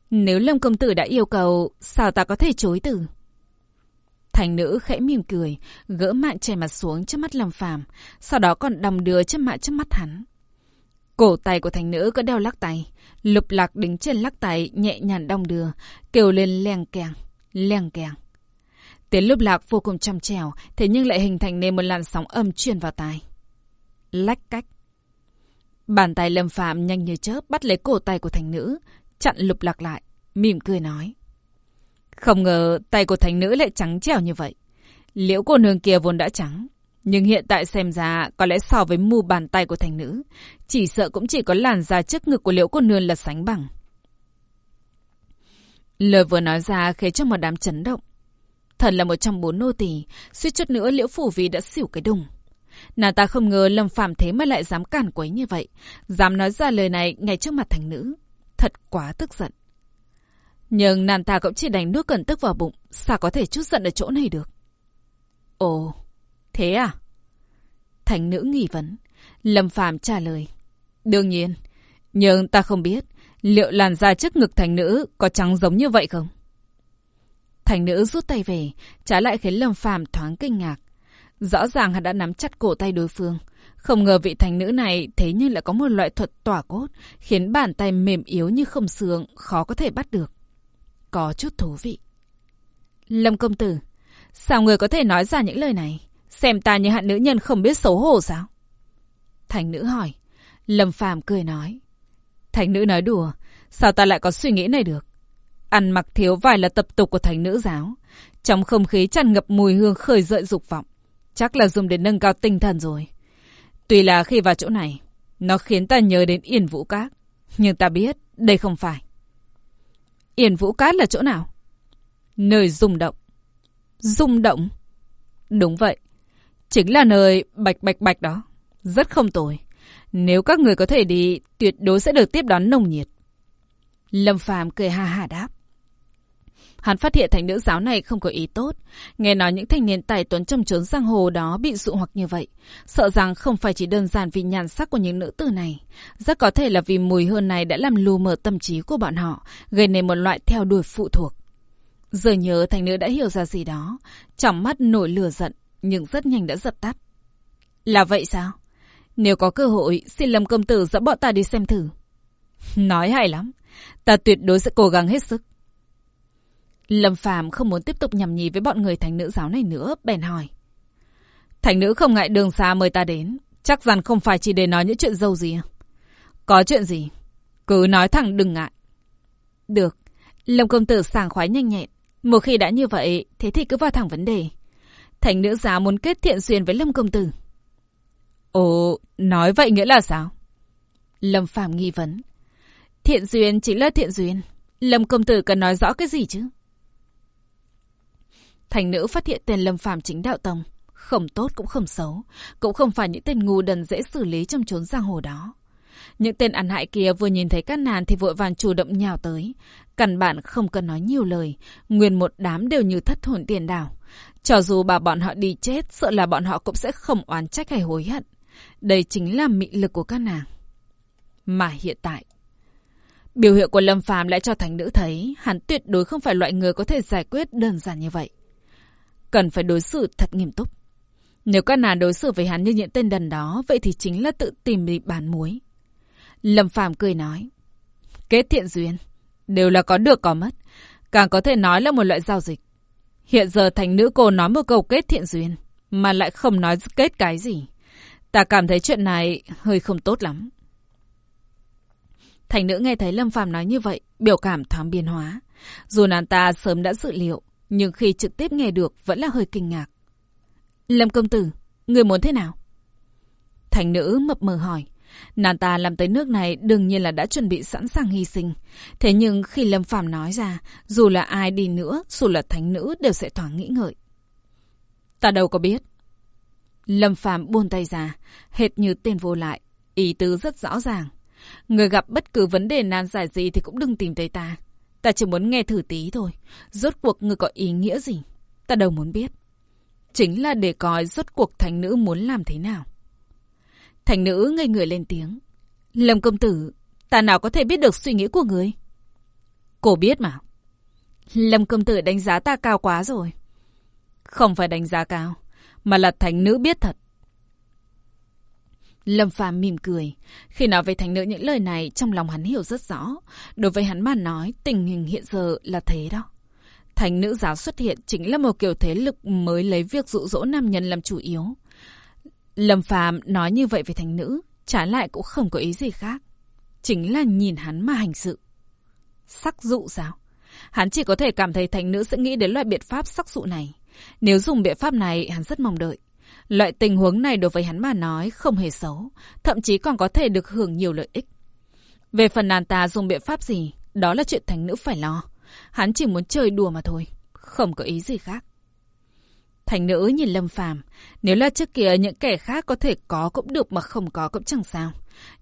Nếu Lâm Công Tử đã yêu cầu, sao ta có thể chối từ? Thành nữ khẽ mỉm cười, gỡ mạng che mặt xuống trước mắt Lâm Phàm, sau đó còn đầm đưa chiếc mạng trước mắt hắn. Cổ tay của thành nữ có đeo lắc tay, lục lạc đứng trên lắc tay nhẹ nhàng đong đưa, kêu lên leng keng, leng keng. Tiếng lục lạc vô cùng trong trèo, thế nhưng lại hình thành nên một làn sóng âm truyền vào tai. Lách cách. Bàn tay lâm phạm nhanh như chớp bắt lấy cổ tay của thành nữ, chặn lục lạc lại, mỉm cười nói. Không ngờ tay của thành nữ lại trắng trẻo như vậy. Liễu cô nương kia vốn đã trắng. Nhưng hiện tại xem ra có lẽ so với mu bàn tay của thành nữ, chỉ sợ cũng chỉ có làn da trước ngực của liễu cô nương là sánh bằng. Lời vừa nói ra khiến cho một đám chấn động. Thần là một trong bốn nô tỳ, suýt chút nữa liễu phủ vì đã xỉu cái đùng. Nàng ta không ngờ Lâm Phàm thế mà lại dám cản quấy như vậy, dám nói ra lời này ngay trước mặt thành nữ. Thật quá tức giận. Nhưng nàng ta cũng chỉ đánh nước cẩn tức vào bụng, sao có thể chút giận ở chỗ này được. Ồ, thế à? Thành nữ nghi vấn. Lâm Phàm trả lời. Đương nhiên, nhưng ta không biết liệu làn da trước ngực thành nữ có trắng giống như vậy không? Thành nữ rút tay về, trái lại khiến Lâm Phàm thoáng kinh ngạc. Rõ ràng hắn đã nắm chặt cổ tay đối phương. Không ngờ vị thành nữ này thế nhưng lại có một loại thuật tỏa cốt, khiến bàn tay mềm yếu như không xương, khó có thể bắt được. Có chút thú vị. Lâm công tử, sao người có thể nói ra những lời này? Xem ta như hạn nữ nhân không biết xấu hổ sao? Thành nữ hỏi. Lâm phàm cười nói. Thành nữ nói đùa, sao ta lại có suy nghĩ này được? Ăn mặc thiếu vài là tập tục của thành nữ giáo. Trong không khí tràn ngập mùi hương khởi dậy dục vọng. Chắc là dùng để nâng cao tinh thần rồi. Tuy là khi vào chỗ này, nó khiến ta nhớ đến Yên Vũ Cát. Nhưng ta biết đây không phải. Yên Vũ Cát là chỗ nào? Nơi rung động. Rung động? Đúng vậy. Chính là nơi bạch bạch bạch đó. Rất không tồi. Nếu các người có thể đi, tuyệt đối sẽ được tiếp đón nồng nhiệt. Lâm Phàm cười ha ha đáp. Hắn phát hiện thành nữ giáo này không có ý tốt. Nghe nói những thanh niên tài tuấn trong trốn giang hồ đó bị dụ hoặc như vậy. Sợ rằng không phải chỉ đơn giản vì nhàn sắc của những nữ tử này. Rất có thể là vì mùi hương này đã làm lù mờ tâm trí của bọn họ, gây nên một loại theo đuổi phụ thuộc. Giờ nhớ thành nữ đã hiểu ra gì đó. Trong mắt nổi lửa giận, nhưng rất nhanh đã dập tắt. Là vậy sao? Nếu có cơ hội, xin Lâm công tử dẫn bọn ta đi xem thử. Nói hay lắm. Ta tuyệt đối sẽ cố gắng hết sức. Lâm Phàm không muốn tiếp tục nhầm nhì với bọn người thành nữ giáo này nữa, bèn hỏi. Thành nữ không ngại đường xa mời ta đến, chắc rằng không phải chỉ để nói những chuyện dâu gì. À? Có chuyện gì? Cứ nói thẳng đừng ngại. Được. Lâm công tử sảng khoái nhanh nhẹn. Một khi đã như vậy, thế thì cứ vào thẳng vấn đề. Thành nữ giáo muốn kết thiện duyên với Lâm công tử. Ồ, nói vậy nghĩa là sao? Lâm Phàm nghi vấn. Thiện duyên chính là thiện duyên. Lâm công tử cần nói rõ cái gì chứ? Thành nữ phát hiện tên Lâm Phàm chính đạo tông. Không tốt cũng không xấu. Cũng không phải những tên ngu đần dễ xử lý trong chốn giang hồ đó. Những tên ăn hại kia vừa nhìn thấy các nàn thì vội vàng chủ động nhào tới. Căn bản không cần nói nhiều lời. Nguyên một đám đều như thất hồn tiền đảo. Cho dù bà bọn họ đi chết, sợ là bọn họ cũng sẽ không oán trách hay hối hận. Đây chính là mị lực của các nàng. Mà hiện tại, biểu hiện của Lâm Phàm lại cho thành nữ thấy hắn tuyệt đối không phải loại người có thể giải quyết đơn giản như vậy. Cần phải đối xử thật nghiêm túc. Nếu các nàng đối xử với hắn như những tên đần đó, vậy thì chính là tự tìm bị bán muối. Lâm Phàm cười nói. Kết thiện duyên, đều là có được có mất. Càng có thể nói là một loại giao dịch. Hiện giờ thành nữ cô nói một câu kết thiện duyên, mà lại không nói kết cái gì. Ta cảm thấy chuyện này hơi không tốt lắm. Thành nữ nghe thấy Lâm Phàm nói như vậy, biểu cảm thoáng biến hóa. Dù nàng ta sớm đã dự liệu, nhưng khi trực tiếp nghe được vẫn là hơi kinh ngạc. Lâm công tử, người muốn thế nào? Thành nữ mập mờ hỏi. Nàng ta làm tới nước này đương nhiên là đã chuẩn bị sẵn sàng hy sinh. Thế nhưng khi Lâm Phàm nói ra, dù là ai đi nữa, dù là thánh nữ đều sẽ thoáng nghĩ ngợi. Ta đâu có biết. Lâm Phàm buông tay ra, hệt như tên vô lại, ý tứ rất rõ ràng. Người gặp bất cứ vấn đề nan giải gì thì cũng đừng tìm tới ta. Ta chỉ muốn nghe thử tí thôi. Rốt cuộc người có ý nghĩa gì? Ta đâu muốn biết. Chính là để coi rốt cuộc thánh nữ muốn làm thế nào. Thành nữ ngây người lên tiếng. Lâm công tử, ta nào có thể biết được suy nghĩ của người? Cô biết mà. Lâm công tử đánh giá ta cao quá rồi. Không phải đánh giá cao, mà là thánh nữ biết thật. Lâm Phàm mỉm cười. Khi nói về thánh nữ những lời này, trong lòng hắn hiểu rất rõ. Đối với hắn mà nói, tình hình hiện giờ là thế đó. Thánh nữ giáo xuất hiện chính là một kiểu thế lực mới lấy việc dụ dỗ nam nhân làm chủ yếu. Lâm Phàm nói như vậy về thành nữ, trả lại cũng không có ý gì khác. Chính là nhìn hắn mà hành sự. Sắc dụ sao? Hắn chỉ có thể cảm thấy thành nữ sẽ nghĩ đến loại biện pháp sắc dụ này. Nếu dùng biện pháp này, hắn rất mong đợi. Loại tình huống này đối với hắn mà nói không hề xấu, thậm chí còn có thể được hưởng nhiều lợi ích. Về phần nàng ta dùng biện pháp gì, đó là chuyện thành nữ phải lo. Hắn chỉ muốn chơi đùa mà thôi, không có ý gì khác. Thành nữ nhìn Lâm Phàm, nếu là trước kia những kẻ khác có thể có cũng được mà không có cũng chẳng sao.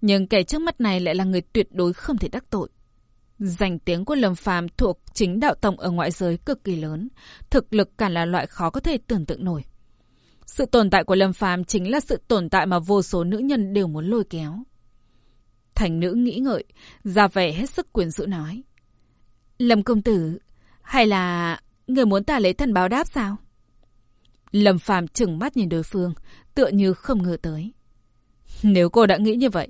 Nhưng kẻ trước mắt này lại là người tuyệt đối không thể đắc tội. Danh tiếng của Lâm Phàm thuộc chính đạo tổng ở ngoại giới cực kỳ lớn, thực lực càng là loại khó có thể tưởng tượng nổi. Sự tồn tại của Lâm Phàm chính là sự tồn tại mà vô số nữ nhân đều muốn lôi kéo. Thành nữ nghĩ ngợi, ra vẻ hết sức quyền rũ nói. Lâm công tử, hay là người muốn ta lấy thần báo đáp sao? Lâm Phàm chừng mắt nhìn đối phương, tựa như không ngờ tới. Nếu cô đã nghĩ như vậy,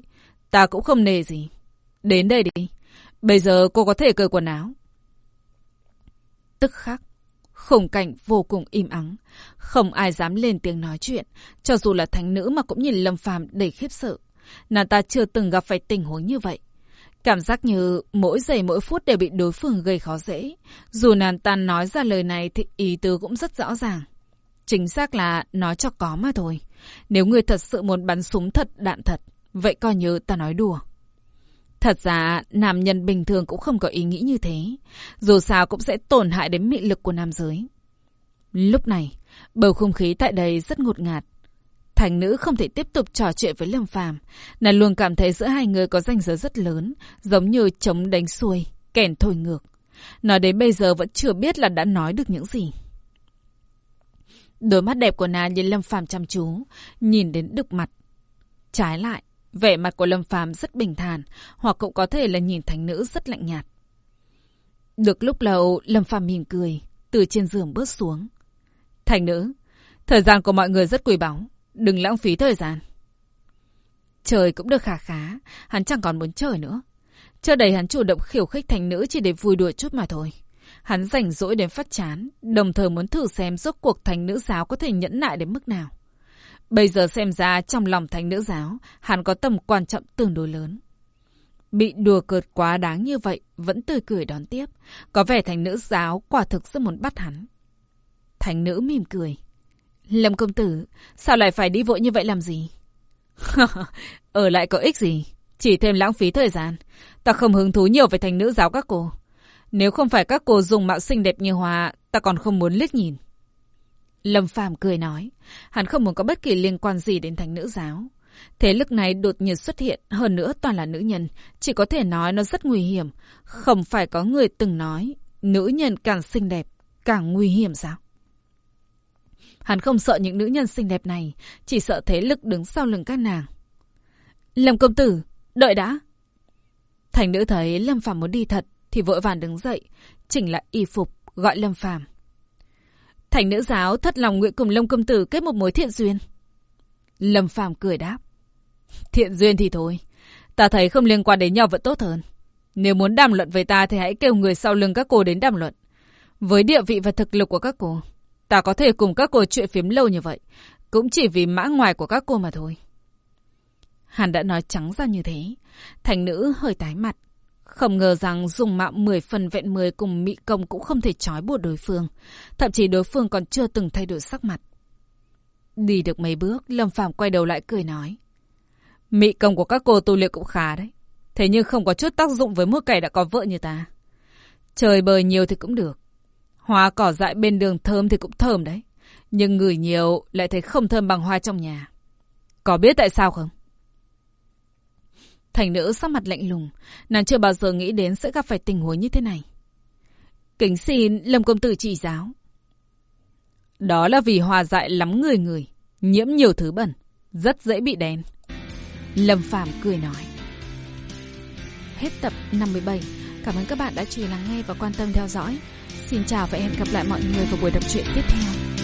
ta cũng không nề gì. Đến đây đi. Bây giờ cô có thể cởi quần áo. Tức khắc, khung cảnh vô cùng im ắng. Không ai dám lên tiếng nói chuyện, cho dù là thánh nữ mà cũng nhìn Lâm Phàm đầy khiếp sợ. Nàng ta chưa từng gặp phải tình huống như vậy. Cảm giác như mỗi giây mỗi phút đều bị đối phương gây khó dễ. Dù nàng ta nói ra lời này thì ý tứ cũng rất rõ ràng. Chính xác là nói cho có mà thôi. Nếu người thật sự muốn bắn súng thật, đạn thật, vậy coi như ta nói đùa. Thật ra, nam nhân bình thường cũng không có ý nghĩ như thế. Dù sao cũng sẽ tổn hại đến mị lực của nam giới. Lúc này, bầu không khí tại đây rất ngột ngạt. Thành nữ không thể tiếp tục trò chuyện với Lâm Phàm, nàng luôn cảm thấy giữa hai người có ranh giới rất lớn, giống như chống đánh xuôi, kèn thổi ngược. Nói đến bây giờ vẫn chưa biết là đã nói được những gì. Đôi mắt đẹp của nàng nhìn Lâm Phàm chăm chú, nhìn đến đực mặt. Trái lại, vẻ mặt của Lâm Phàm rất bình thản, hoặc cũng có thể là nhìn thánh nữ rất lạnh nhạt. Được lúc lâu, Lâm Phàm mỉm cười, từ trên giường bước xuống. Thành nữ, thời gian của mọi người rất quý báu, đừng lãng phí thời gian. Trời cũng được khá khá, hắn chẳng còn muốn chơi nữa. Trước đây hắn chủ động khiêu khích thành nữ chỉ để vui đùa chút mà thôi. Hắn rảnh rỗi đến phát chán, đồng thời muốn thử xem rốt cuộc thành nữ giáo có thể nhẫn nại đến mức nào. Bây giờ xem ra trong lòng thánh nữ giáo, hắn có tầm quan trọng tương đối lớn. Bị đùa cợt quá đáng như vậy, vẫn tươi cười đón tiếp. Có vẻ thánh nữ giáo quả thực rất muốn bắt hắn. thánh nữ mỉm cười. Lâm công tử, sao lại phải đi vội như vậy làm gì? Ở lại có ích gì? Chỉ thêm lãng phí thời gian. Ta không hứng thú nhiều về thành nữ giáo các cô. Nếu không phải các cô dùng mạo xinh đẹp như Hòa, ta còn không muốn liếc nhìn. Lâm Phàm cười nói, hắn không muốn có bất kỳ liên quan gì đến thành nữ giáo. Thế lực này đột nhiên xuất hiện, hơn nữa toàn là nữ nhân, chỉ có thể nói nó rất nguy hiểm. Không phải có người từng nói, nữ nhân càng xinh đẹp, càng nguy hiểm sao? Hắn không sợ những nữ nhân xinh đẹp này, chỉ sợ thế lực đứng sau lưng các nàng. Lâm công tử, đợi đã. Thành nữ thấy Lâm Phàm muốn đi thật, thì vội vàng đứng dậy, chỉnh lại y phục, gọi Lâm Phàm. Thành nữ giáo thất lòng nguyện cùng Lâm công tử kết một mối thiện duyên. Lâm Phàm cười đáp. Thiện duyên thì thôi, ta thấy không liên quan đến nhau vẫn tốt hơn. Nếu muốn đàm luận với ta thì hãy kêu người sau lưng các cô đến đàm luận. Với địa vị và thực lực của các cô, ta có thể cùng các cô chuyện phiếm lâu như vậy, cũng chỉ vì mã ngoài của các cô mà thôi. Hàn đã nói trắng ra như thế. Thành nữ hơi tái mặt. Không ngờ rằng dùng mạo 10 phần vẹn 10 cùng Mỹ Công cũng không thể trói buộc đối phương. Thậm chí đối phương còn chưa từng thay đổi sắc mặt. Đi được mấy bước, Lâm Phàm quay đầu lại cười nói. Mỹ Công của các cô tu luyện cũng khá đấy. Thế nhưng không có chút tác dụng với một kẻ đã có vợ như ta. Trời bời nhiều thì cũng được. Hoa cỏ dại bên đường thơm thì cũng thơm đấy. Nhưng người nhiều lại thấy không thơm bằng hoa trong nhà. Có biết tại sao không? Thành nữ sắc mặt lạnh lùng, nàng chưa bao giờ nghĩ đến sẽ gặp phải tình huống như thế này. Kính xin Lâm Công Tử chỉ giáo. Đó là vì hòa dại lắm người người, nhiễm nhiều thứ bẩn, rất dễ bị đen. Lâm Phàm cười nói. Hết tập 57. Cảm ơn các bạn đã chú ý lắng nghe và quan tâm theo dõi. Xin chào và hẹn gặp lại mọi người vào buổi đọc truyện tiếp theo.